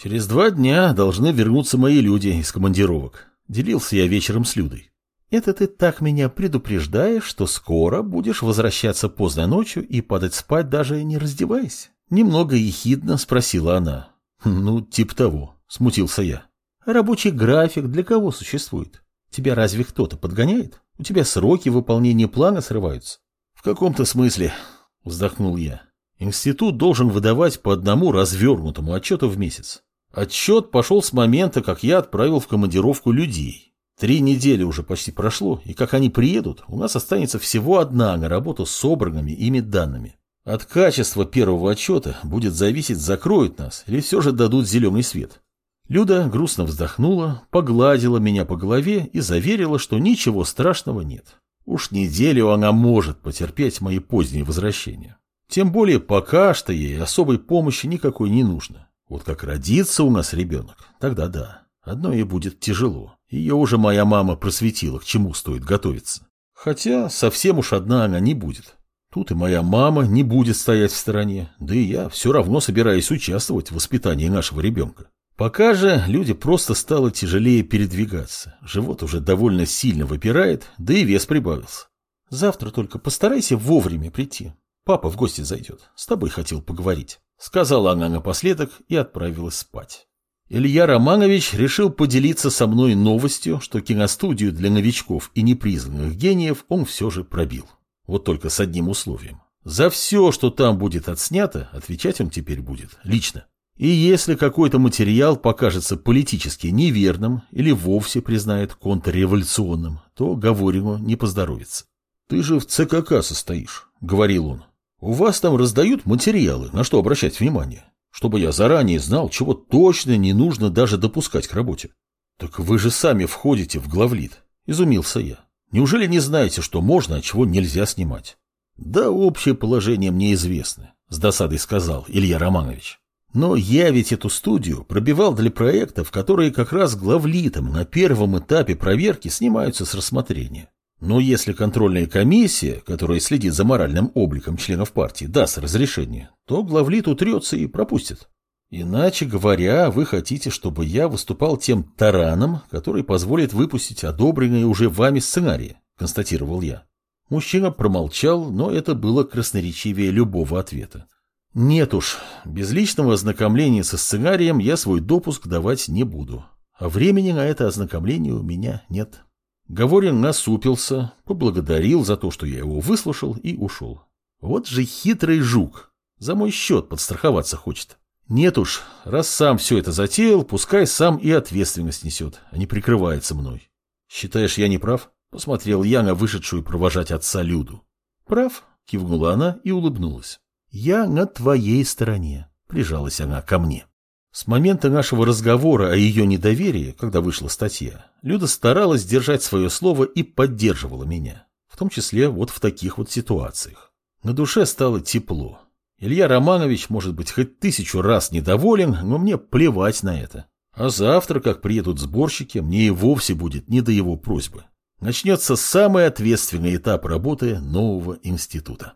Через два дня должны вернуться мои люди из командировок. Делился я вечером с Людой. Это ты так меня предупреждаешь, что скоро будешь возвращаться поздно ночью и падать спать, даже не раздеваясь? Немного ехидно спросила она. Ну, типа того, смутился я. Рабочий график для кого существует? Тебя разве кто-то подгоняет? У тебя сроки выполнения плана срываются. В каком-то смысле, вздохнул я. Институт должен выдавать по одному развернутому отчету в месяц. Отчет пошел с момента, как я отправил в командировку людей. Три недели уже почти прошло, и как они приедут, у нас останется всего одна на работу с собранными ими данными. От качества первого отчета будет зависеть, закроют нас или все же дадут зеленый свет. Люда грустно вздохнула, погладила меня по голове и заверила, что ничего страшного нет. Уж неделю она может потерпеть мои поздние возвращения. Тем более пока что ей особой помощи никакой не нужно. Вот как родится у нас ребенок, тогда да. Одно ей будет тяжело. Ее уже моя мама просветила, к чему стоит готовиться. Хотя совсем уж одна она не будет. Тут и моя мама не будет стоять в стороне, да и я все равно собираюсь участвовать в воспитании нашего ребенка. Пока же люди просто стало тяжелее передвигаться. Живот уже довольно сильно выпирает, да и вес прибавился. Завтра только постарайся вовремя прийти. Папа в гости зайдет. С тобой хотел поговорить. Сказала она напоследок и отправилась спать. Илья Романович решил поделиться со мной новостью, что киностудию для новичков и непризнанных гениев он все же пробил. Вот только с одним условием. За все, что там будет отснято, отвечать он теперь будет лично. И если какой-то материал покажется политически неверным или вовсе признает контрреволюционным, то Говорину не поздоровится. «Ты же в ЦКК состоишь», — говорил он. «У вас там раздают материалы, на что обращать внимание, чтобы я заранее знал, чего точно не нужно даже допускать к работе». «Так вы же сами входите в главлит», — изумился я. «Неужели не знаете, что можно, а чего нельзя снимать?» «Да общее положение мне известно», — с досадой сказал Илья Романович. Но я ведь эту студию пробивал для проектов, которые как раз главлитом на первом этапе проверки снимаются с рассмотрения. Но если контрольная комиссия, которая следит за моральным обликом членов партии, даст разрешение, то главлит утрется и пропустит. Иначе говоря, вы хотите, чтобы я выступал тем тараном, который позволит выпустить одобренные уже вами сценарии, констатировал я. Мужчина промолчал, но это было красноречивее любого ответа. Нет уж, без личного ознакомления со сценарием я свой допуск давать не буду. А времени на это ознакомление у меня нет. Говорин насупился, поблагодарил за то, что я его выслушал и ушел. Вот же хитрый жук. За мой счет подстраховаться хочет. Нет уж, раз сам все это затеял, пускай сам и ответственность несет, а не прикрывается мной. Считаешь, я не прав? Посмотрел я на вышедшую провожать отца Люду. Прав, кивнула она и улыбнулась. «Я на твоей стороне», — прижалась она ко мне. С момента нашего разговора о ее недоверии, когда вышла статья, Люда старалась держать свое слово и поддерживала меня, в том числе вот в таких вот ситуациях. На душе стало тепло. Илья Романович может быть хоть тысячу раз недоволен, но мне плевать на это. А завтра, как приедут сборщики, мне и вовсе будет не до его просьбы. Начнется самый ответственный этап работы нового института.